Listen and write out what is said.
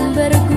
But.